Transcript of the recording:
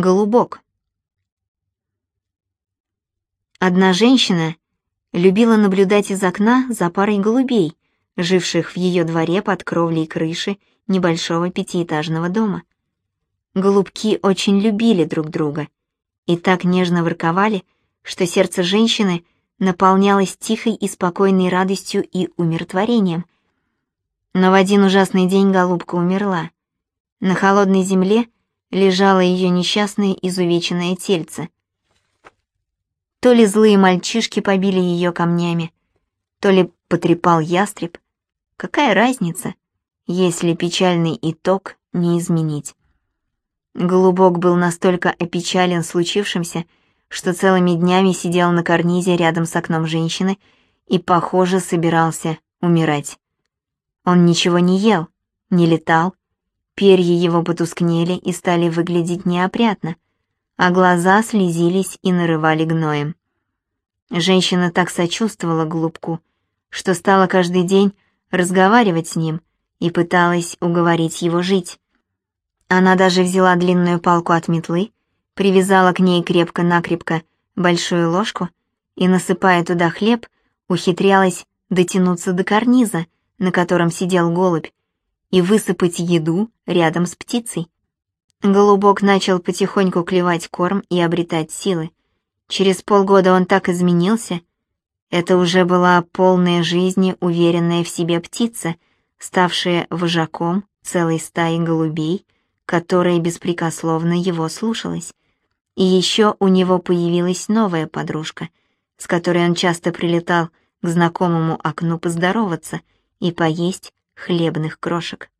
Голубок. Одна женщина любила наблюдать из окна за парой голубей, живших в ее дворе под кровлей крыши небольшого пятиэтажного дома. Голубки очень любили друг друга и так нежно ворковали, что сердце женщины наполнялось тихой и спокойной радостью и умиротворением. Но в один ужасный день голубка умерла. На холодной земле лежало ее несчастное изувеченное тельце. То ли злые мальчишки побили ее камнями, то ли потрепал ястреб. Какая разница, если печальный итог не изменить? Голубок был настолько опечален случившимся, что целыми днями сидел на карнизе рядом с окном женщины и, похоже, собирался умирать. Он ничего не ел, не летал, перья его потускнели и стали выглядеть неопрятно, а глаза слезились и нарывали гноем. Женщина так сочувствовала голубку, что стала каждый день разговаривать с ним и пыталась уговорить его жить. Она даже взяла длинную палку от метлы, привязала к ней крепко-накрепко большую ложку и, насыпая туда хлеб, ухитрялась дотянуться до карниза, на котором сидел голубь, и высыпать еду рядом с птицей. Голубок начал потихоньку клевать корм и обретать силы. Через полгода он так изменился. Это уже была полная жизни уверенная в себе птица, ставшая вожаком целой стаи голубей — которая беспрекословно его слушалась. И еще у него появилась новая подружка, с которой он часто прилетал к знакомому окну поздороваться и поесть хлебных крошек.